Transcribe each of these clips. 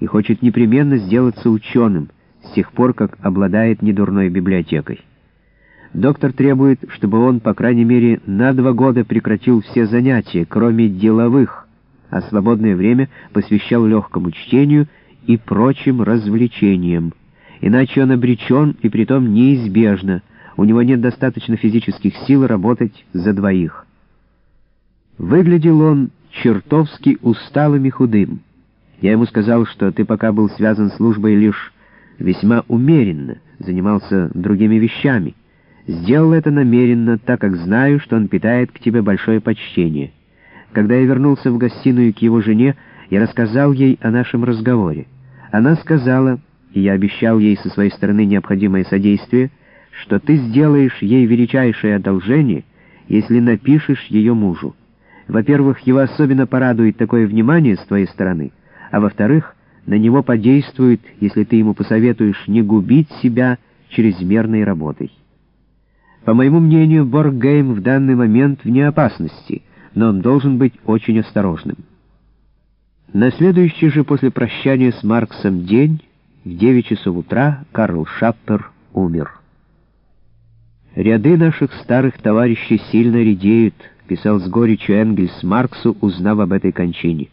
и хочет непременно сделаться ученым, с тех пор, как обладает недурной библиотекой. Доктор требует, чтобы он, по крайней мере, на два года прекратил все занятия, кроме деловых, а свободное время посвящал легкому чтению и прочим развлечениям. Иначе он обречен, и притом неизбежно. У него нет достаточно физических сил работать за двоих. Выглядел он чертовски усталым и худым. Я ему сказал, что ты пока был связан службой лишь весьма умеренно, занимался другими вещами. Сделал это намеренно, так как знаю, что он питает к тебе большое почтение. Когда я вернулся в гостиную к его жене, я рассказал ей о нашем разговоре. Она сказала, и я обещал ей со своей стороны необходимое содействие, что ты сделаешь ей величайшее одолжение, если напишешь ее мужу. Во-первых, его особенно порадует такое внимание с твоей стороны, а во-вторых, на него подействует, если ты ему посоветуешь не губить себя чрезмерной работой. По моему мнению, Борггейм в данный момент вне опасности, но он должен быть очень осторожным. На следующий же после прощания с Марксом день, в 9 часов утра, Карл Шаппер умер. «Ряды наших старых товарищей сильно редеют», — писал с горечью Энгельс Марксу, узнав об этой кончине.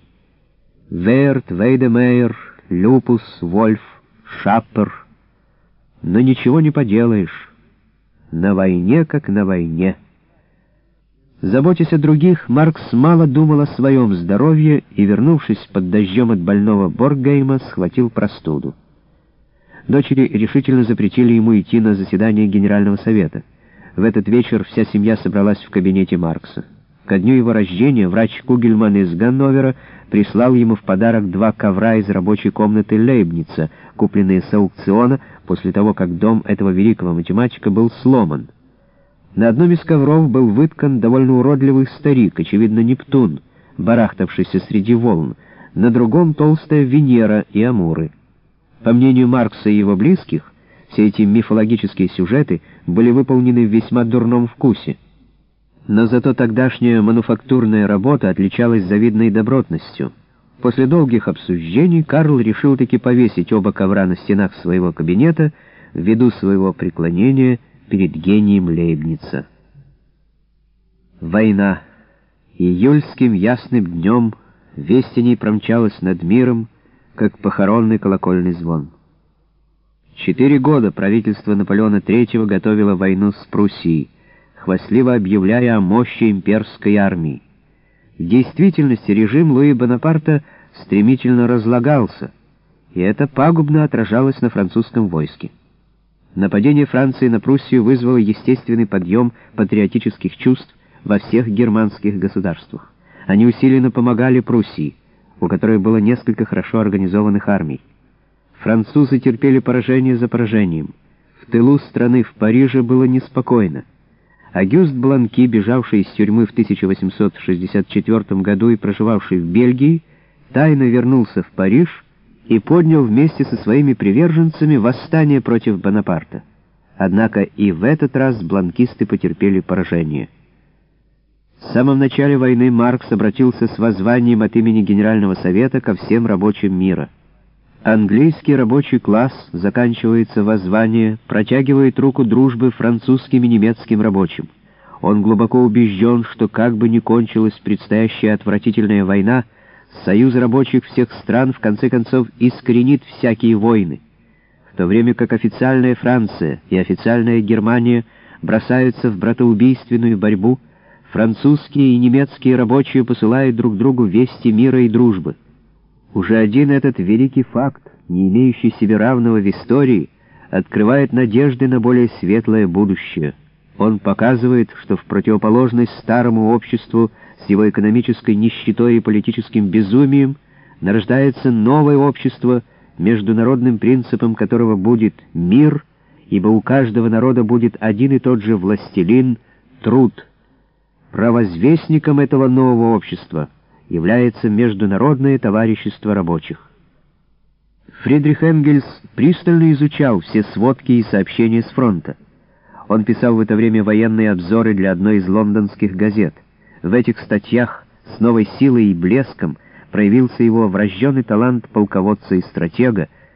Верт, Вейдемейер, Люпус, Вольф, Шаппер. Но ничего не поделаешь. На войне, как на войне. Заботясь о других, Маркс мало думал о своем здоровье и, вернувшись под дождем от больного Боргейма, схватил простуду. Дочери решительно запретили ему идти на заседание Генерального совета. В этот вечер вся семья собралась в кабинете Маркса. Ко дню его рождения врач Кугельман из Ганновера прислал ему в подарок два ковра из рабочей комнаты Лейбница, купленные с аукциона после того, как дом этого великого математика был сломан. На одном из ковров был выткан довольно уродливый старик, очевидно, Нептун, барахтавшийся среди волн, на другом — толстая Венера и Амуры. По мнению Маркса и его близких, все эти мифологические сюжеты были выполнены в весьма дурном вкусе. Но зато тогдашняя мануфактурная работа отличалась завидной добротностью. После долгих обсуждений Карл решил таки повесить оба ковра на стенах своего кабинета ввиду своего преклонения перед гением Лейбница. Война. Июльским ясным днем весть о ней промчалась над миром, как похоронный колокольный звон. Четыре года правительство Наполеона III готовило войну с Пруссией, хвастливо объявляя о мощи имперской армии. В действительности режим Луи Бонапарта стремительно разлагался, и это пагубно отражалось на французском войске. Нападение Франции на Пруссию вызвало естественный подъем патриотических чувств во всех германских государствах. Они усиленно помогали Пруссии, у которой было несколько хорошо организованных армий. Французы терпели поражение за поражением. В тылу страны в Париже было неспокойно. Агюст Бланки, бежавший из тюрьмы в 1864 году и проживавший в Бельгии, тайно вернулся в Париж и поднял вместе со своими приверженцами восстание против Бонапарта. Однако и в этот раз бланкисты потерпели поражение. В самом начале войны Маркс обратился с воззванием от имени Генерального Совета ко всем рабочим мира. Английский рабочий класс, заканчивается воззвание, протягивает руку дружбы французским и немецким рабочим. Он глубоко убежден, что как бы ни кончилась предстоящая отвратительная война, союз рабочих всех стран в конце концов искоренит всякие войны. В то время как официальная Франция и официальная Германия бросаются в братоубийственную борьбу, французские и немецкие рабочие посылают друг другу вести мира и дружбы. Уже один этот великий факт, не имеющий себе равного в истории, открывает надежды на более светлое будущее. Он показывает, что в противоположность старому обществу с его экономической нищетой и политическим безумием нарождается новое общество, международным принципом которого будет мир, ибо у каждого народа будет один и тот же властелин — труд. Провозвестником этого нового общества — является Международное товарищество рабочих. Фридрих Энгельс пристально изучал все сводки и сообщения с фронта. Он писал в это время военные обзоры для одной из лондонских газет. В этих статьях с новой силой и блеском проявился его врожденный талант полководца и стратега,